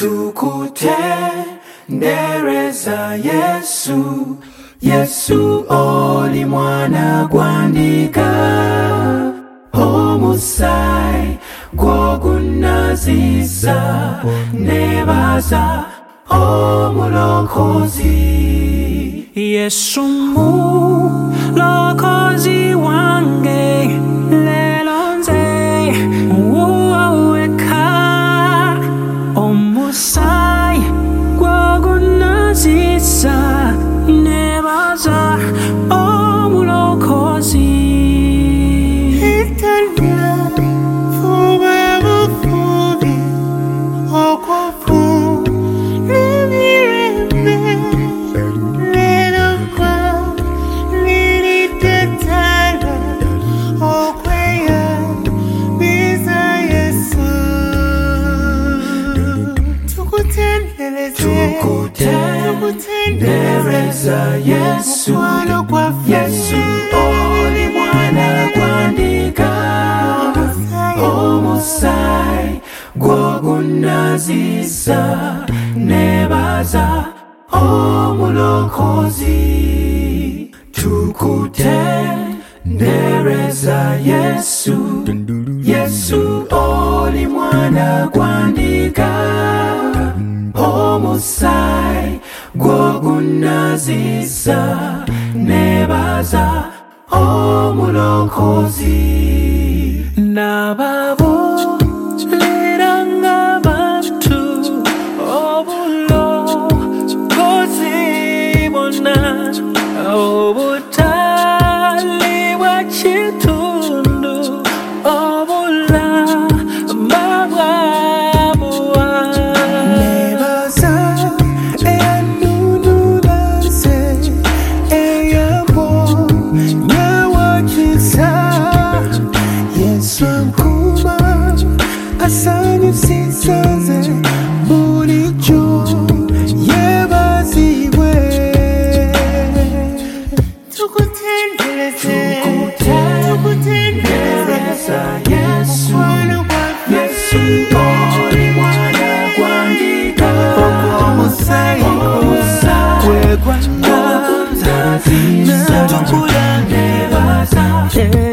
tukutendereza yesu. Yesu oli mwana gwandika omusai gwogunazisa nebaza omulokozi. Yesu mulokozi tukutendereza yesu yesu oli mwana gwandika omusai gwogunazisa nebaza omulokozi tukutendereza yesu yesu oli mwana gwandika osayi gwogunazisa nebaza omulokozi nababulera ng'abantu obulokozi bona obuta Never stop.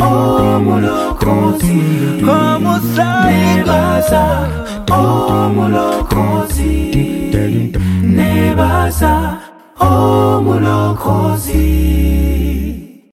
Omolokonzi Omusaibasa Omolokonzi Nebasa Omulokozi.